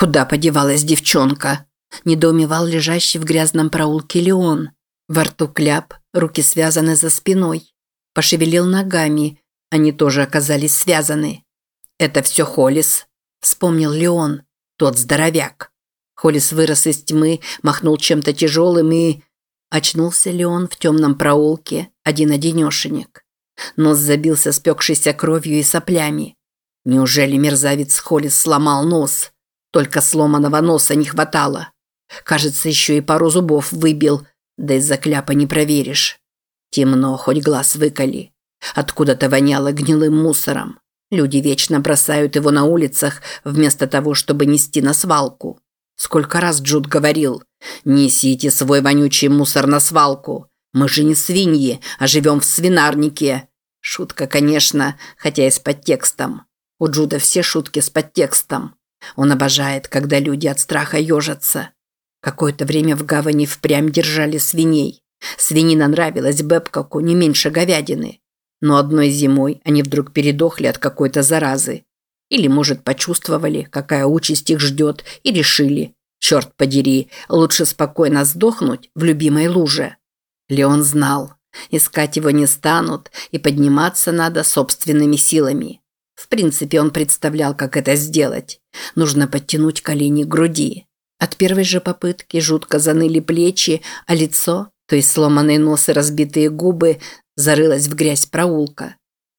Куда подевалась девчонка? Недоумевал лежащий в грязном проулке Леон. Во рту кляп, руки связаны за спиной. Пошевелил ногами, они тоже оказались связаны. «Это все Холлис», – вспомнил Леон, тот здоровяк. Холлис вырос из тьмы, махнул чем-то тяжелым и... Очнулся Леон в темном проулке, один-одинешенек. Нос забился спекшейся кровью и соплями. Неужели мерзавец Холлис сломал нос? Только сломанного носа не хватало. Кажется, еще и пару зубов выбил, да из-за кляпа не проверишь. Темно, хоть глаз выколи. Откуда-то воняло гнилым мусором. Люди вечно бросают его на улицах, вместо того, чтобы нести на свалку. Сколько раз Джуд говорил, «Несите свой вонючий мусор на свалку. Мы же не свиньи, а живем в свинарнике». Шутка, конечно, хотя и с подтекстом. У Джуда все шутки с подтекстом. Он обожает, когда люди от страха ежатся. Какое-то время в гавани впрямь держали свиней. Свинина нравилась Бэбкоку не меньше говядины. Но одной зимой они вдруг передохли от какой-то заразы. Или, может, почувствовали, какая участь их ждет, и решили, черт подери, лучше спокойно сдохнуть в любимой луже. Леон знал, искать его не станут, и подниматься надо собственными силами. В принципе, он представлял, как это сделать. Нужно подтянуть колени к груди. От первой же попытки жутко заныли плечи, а лицо, то есть сломанный нос и разбитые губы, зарылось в грязь проулка.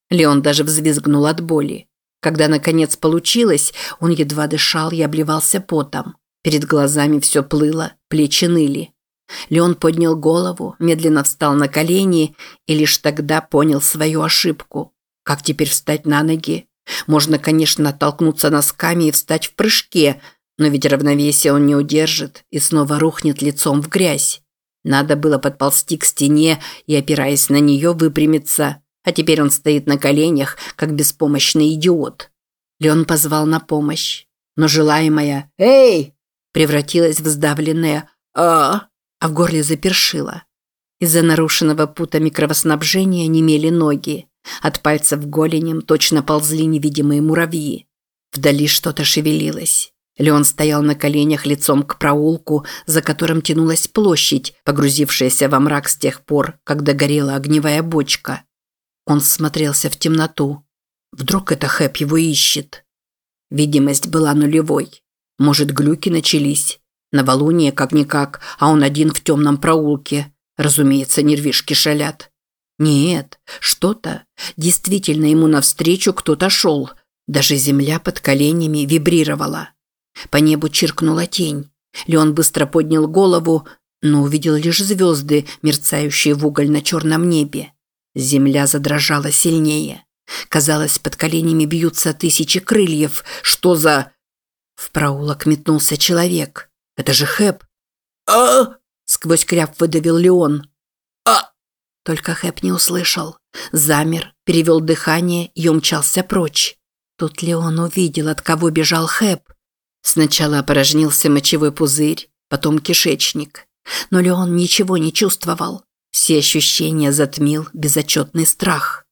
Леон даже взвизгнул от боли. Когда наконец получилось, он едва дышал и обливался потом. Перед глазами все плыло, плечи ныли. Леон поднял голову, медленно встал на колени и лишь тогда понял свою ошибку. Как теперь встать на ноги? Можно, конечно, оттолкнуться носками и встать в прыжке – но ведь равновесие он не удержит и снова рухнет лицом в грязь. Надо было подползти к стене и, опираясь на нее, выпрямиться. А теперь он стоит на коленях, как беспомощный идиот. Леон позвал на помощь. Но желаемая «Эй!» превратилась в сдавленное «А!», а в горле запершило. Из-за нарушенного путами кровоснабжения немели ноги. От пальцев голенем точно ползли невидимые муравьи. Вдали что-то шевелилось. Леон стоял на коленях лицом к проулку, за которым тянулась площадь, погрузившаяся во мрак с тех пор, когда горела огневая бочка. Он смотрелся в темноту. Вдруг это Хэп его ищет? Видимость была нулевой. Может, глюки начались? Новолуние как-никак, а он один в темном проулке. Разумеется, нервишки шалят. Нет, что-то. Действительно ему навстречу кто-то шел. Даже земля под коленями вибрировала. По небу чиркнула тень. Леон быстро поднял голову, но увидел лишь звезды, мерцающие в угольно-черном небе. Земля задрожала сильнее. Казалось, под коленями бьются тысячи крыльев. Что за... В проулок метнулся человек. Это же Хэп. а Сквозь кряп выдавил Леон. Только Хэп не услышал. Замер, перевел дыхание и умчался прочь. Тут Леон увидел, от кого бежал Хэп. Сначала опорожнился мочевой пузырь, потом кишечник. Но Леон ничего не чувствовал. Все ощущения затмил безотчетный страх.